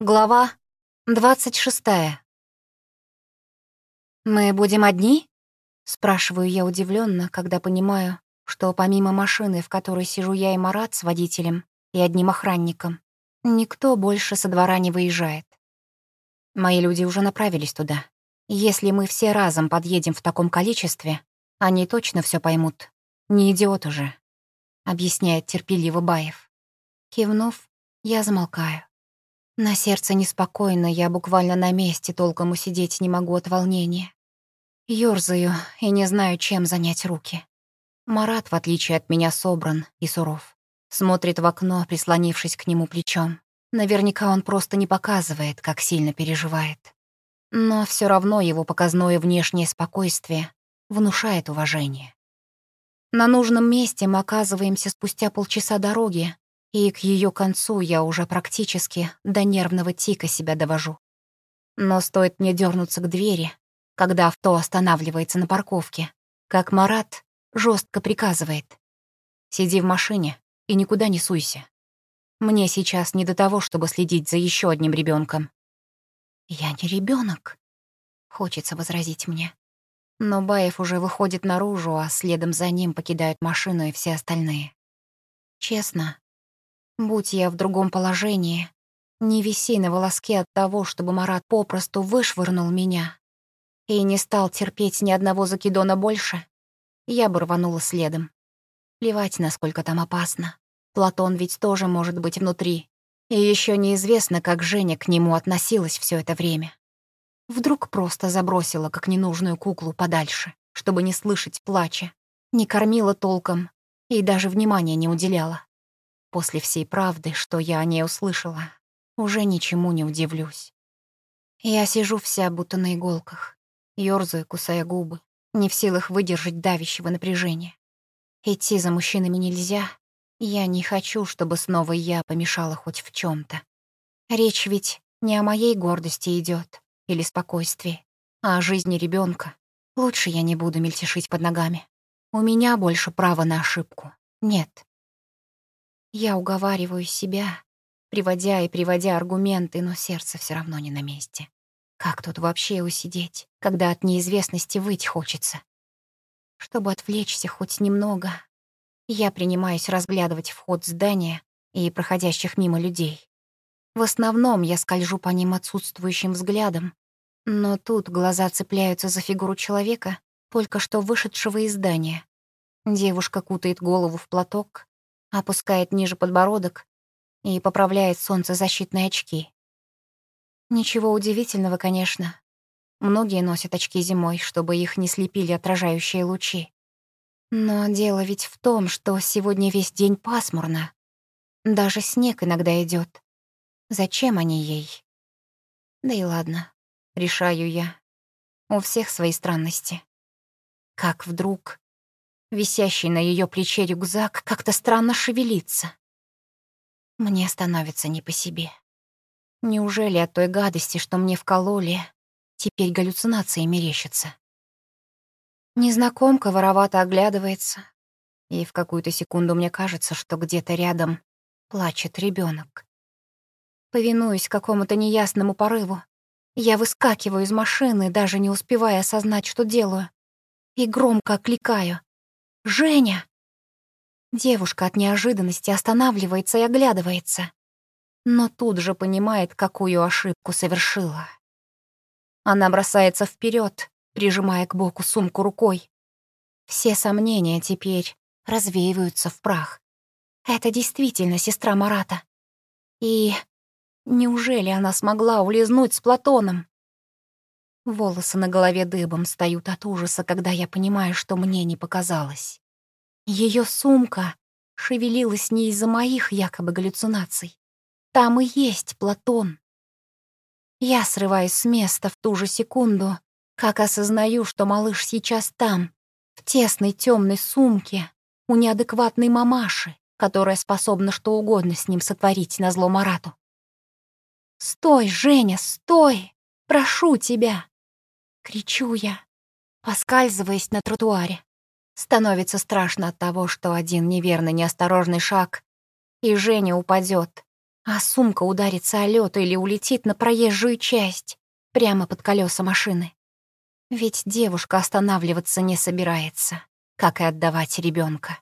Глава двадцать шестая. «Мы будем одни?» — спрашиваю я удивленно, когда понимаю, что помимо машины, в которой сижу я и Марат с водителем и одним охранником, никто больше со двора не выезжает. Мои люди уже направились туда. Если мы все разом подъедем в таком количестве, они точно все поймут. Не идиот уже, — объясняет терпеливо Баев. Кивнув, я замолкаю. На сердце неспокойно, я буквально на месте толком усидеть не могу от волнения. Ёрзаю и не знаю, чем занять руки. Марат, в отличие от меня, собран и суров. Смотрит в окно, прислонившись к нему плечом. Наверняка он просто не показывает, как сильно переживает. Но все равно его показное внешнее спокойствие внушает уважение. На нужном месте мы оказываемся спустя полчаса дороги, и к ее концу я уже практически до нервного тика себя довожу. Но стоит мне дернуться к двери, когда авто останавливается на парковке, как Марат жестко приказывает. «Сиди в машине и никуда не суйся. Мне сейчас не до того, чтобы следить за еще одним ребенком. «Я не ребенок, хочется возразить мне. Но Баев уже выходит наружу, а следом за ним покидают машину и все остальные. Честно, Будь я в другом положении, не виси на волоске от того, чтобы Марат попросту вышвырнул меня и не стал терпеть ни одного закидона больше, я бы рванула следом. Плевать, насколько там опасно. Платон ведь тоже может быть внутри. И еще неизвестно, как Женя к нему относилась все это время. Вдруг просто забросила, как ненужную куклу, подальше, чтобы не слышать плача, не кормила толком и даже внимания не уделяла. После всей правды, что я о ней услышала, уже ничему не удивлюсь. Я сижу вся будто на иголках, ёрзаю, кусая губы, не в силах выдержать давящего напряжения. Идти за мужчинами нельзя. Я не хочу, чтобы снова я помешала хоть в чем то Речь ведь не о моей гордости идет или спокойствии, а о жизни ребенка. Лучше я не буду мельтешить под ногами. У меня больше права на ошибку. Нет. Я уговариваю себя, приводя и приводя аргументы, но сердце все равно не на месте. Как тут вообще усидеть, когда от неизвестности выть хочется? Чтобы отвлечься хоть немного, я принимаюсь разглядывать вход здания и проходящих мимо людей. В основном я скольжу по ним отсутствующим взглядом, но тут глаза цепляются за фигуру человека, только что вышедшего из здания. Девушка кутает голову в платок, опускает ниже подбородок и поправляет солнцезащитные очки. Ничего удивительного, конечно. Многие носят очки зимой, чтобы их не слепили отражающие лучи. Но дело ведь в том, что сегодня весь день пасмурно. Даже снег иногда идет. Зачем они ей? Да и ладно, решаю я. У всех свои странности. Как вдруг Висящий на ее плече рюкзак как-то странно шевелится. Мне становится не по себе. Неужели от той гадости, что мне вкололи, теперь галлюцинации мерещатся? Незнакомка воровато оглядывается, и в какую-то секунду мне кажется, что где-то рядом плачет ребенок. Повинуясь какому-то неясному порыву, я выскакиваю из машины, даже не успевая осознать, что делаю, и громко окликаю. «Женя!» Девушка от неожиданности останавливается и оглядывается, но тут же понимает, какую ошибку совершила. Она бросается вперед, прижимая к боку сумку рукой. Все сомнения теперь развеиваются в прах. Это действительно сестра Марата. И неужели она смогла улизнуть с Платоном? Волосы на голове дыбом встают от ужаса, когда я понимаю, что мне не показалось. Ее сумка шевелилась не из-за моих якобы галлюцинаций. Там и есть Платон. Я срываюсь с места в ту же секунду, как осознаю, что малыш сейчас там, в тесной темной сумке, у неадекватной мамаши, которая способна что угодно с ним сотворить на зло Марату. «Стой, Женя, стой! Прошу тебя!» Кричу я, поскальзываясь на тротуаре. Становится страшно от того, что один неверный, неосторожный шаг, и Женя упадет, а сумка ударится о лёд или улетит на проезжую часть, прямо под колеса машины. Ведь девушка останавливаться не собирается, как и отдавать ребенка.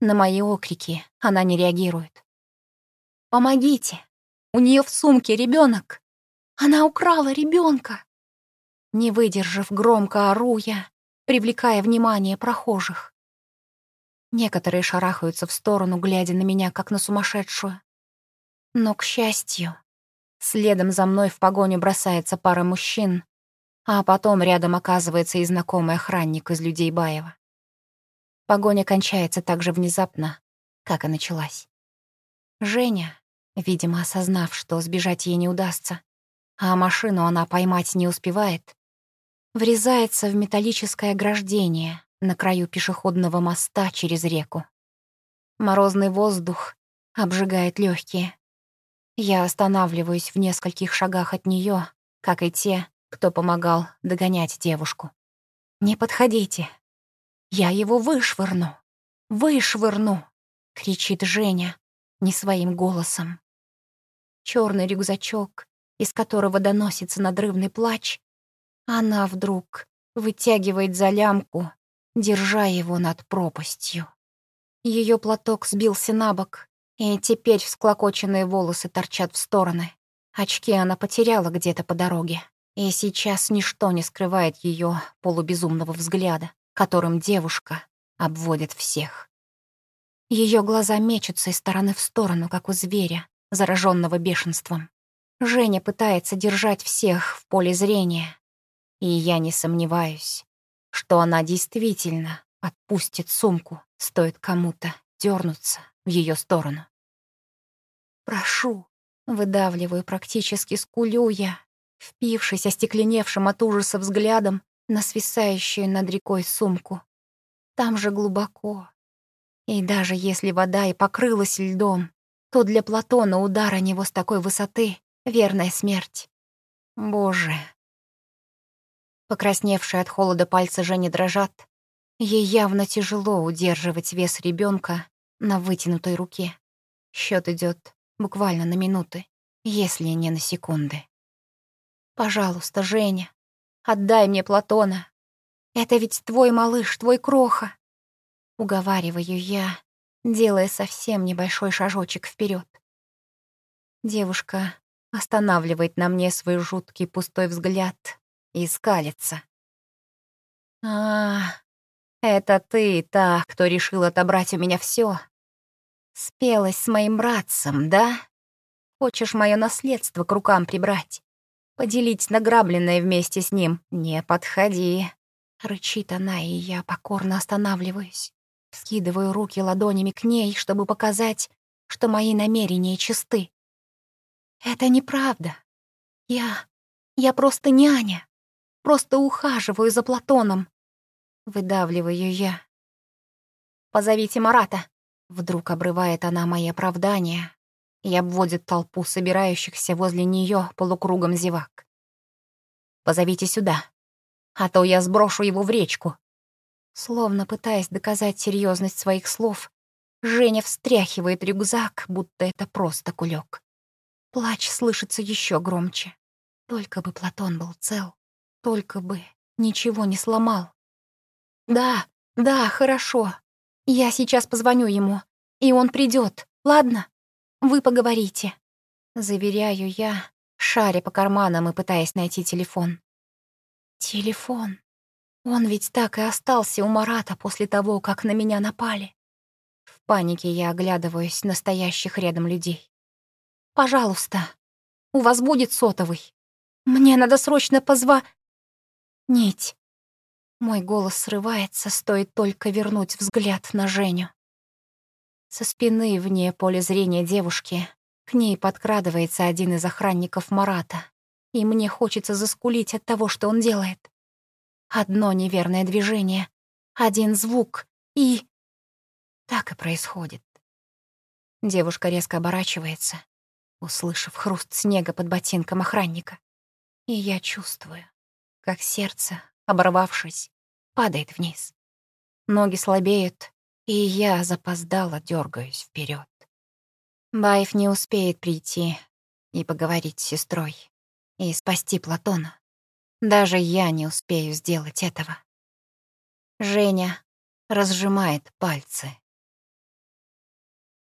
На мои окрики она не реагирует. «Помогите! У нее в сумке ребенок! Она украла ребенка!» Не выдержав, громко ору я, привлекая внимание прохожих. Некоторые шарахаются в сторону, глядя на меня, как на сумасшедшую. Но, к счастью, следом за мной в погоню бросается пара мужчин, а потом рядом оказывается и знакомый охранник из людей Баева. Погоня кончается так же внезапно, как и началась. Женя, видимо, осознав, что сбежать ей не удастся, а машину она поймать не успевает, врезается в металлическое ограждение на краю пешеходного моста через реку. Морозный воздух обжигает легкие. Я останавливаюсь в нескольких шагах от нее, как и те, кто помогал догонять девушку. «Не подходите. Я его вышвырну. Вышвырну!» — кричит Женя не своим голосом. Черный рюкзачок, из которого доносится надрывный плач, она вдруг вытягивает за лямку, держа его над пропастью. Ее платок сбился на бок, и теперь всклокоченные волосы торчат в стороны. Очки она потеряла где-то по дороге. И сейчас ничто не скрывает ее полубезумного взгляда, которым девушка обводит всех. Ее глаза мечутся из стороны в сторону, как у зверя, зараженного бешенством. Женя пытается держать всех в поле зрения. И я не сомневаюсь, что она действительно отпустит сумку, стоит кому-то дернуться в ее сторону. «Прошу», — выдавливаю практически скулю я, впившись остекленевшим от ужаса взглядом на свисающую над рекой сумку. Там же глубоко. И даже если вода и покрылась льдом, то для Платона удар о него с такой высоты — верная смерть. Боже. Покрасневшие от холода пальцы Жени дрожат. Ей явно тяжело удерживать вес ребенка на вытянутой руке. Счет идет буквально на минуты, если не на секунды. «Пожалуйста, Женя, отдай мне Платона. Это ведь твой малыш, твой кроха». Уговариваю я, делая совсем небольшой шажочек вперед. Девушка останавливает на мне свой жуткий пустой взгляд и скалится. «А, это ты, та, кто решил отобрать у меня все. Спелась с моим братцем, да? Хочешь мое наследство к рукам прибрать? Поделить награбленное вместе с ним? Не подходи. Рычит она, и я покорно останавливаюсь. Скидываю руки ладонями к ней, чтобы показать, что мои намерения чисты. Это неправда. Я... я просто няня. Просто ухаживаю за Платоном. Выдавливаю я. «Позовите Марата», Вдруг обрывает она мои оправдания и обводит толпу собирающихся возле нее полукругом зевак. «Позовите сюда, а то я сброшу его в речку». Словно пытаясь доказать серьезность своих слов, Женя встряхивает рюкзак, будто это просто кулек. Плач слышится еще громче. Только бы Платон был цел, только бы ничего не сломал. «Да, да, хорошо, я сейчас позвоню ему, и он придет, ладно? Вы поговорите. Заверяю я, шаря по карманам и пытаясь найти телефон. Телефон. Он ведь так и остался у Марата после того, как на меня напали. В панике я оглядываюсь на стоящих рядом людей. «Пожалуйста, у вас будет сотовый. Мне надо срочно позва...» «Нить, мой голос срывается, стоит только вернуть взгляд на Женю. Со спины вне поля зрения девушки к ней подкрадывается один из охранников Марата, и мне хочется заскулить от того, что он делает. Одно неверное движение, один звук, и... Так и происходит. Девушка резко оборачивается, услышав хруст снега под ботинком охранника. И я чувствую, как сердце оборвавшись, падает вниз. Ноги слабеют, и я запоздало дергаюсь вперед. Баев не успеет прийти и поговорить с сестрой, и спасти Платона. Даже я не успею сделать этого. Женя разжимает пальцы.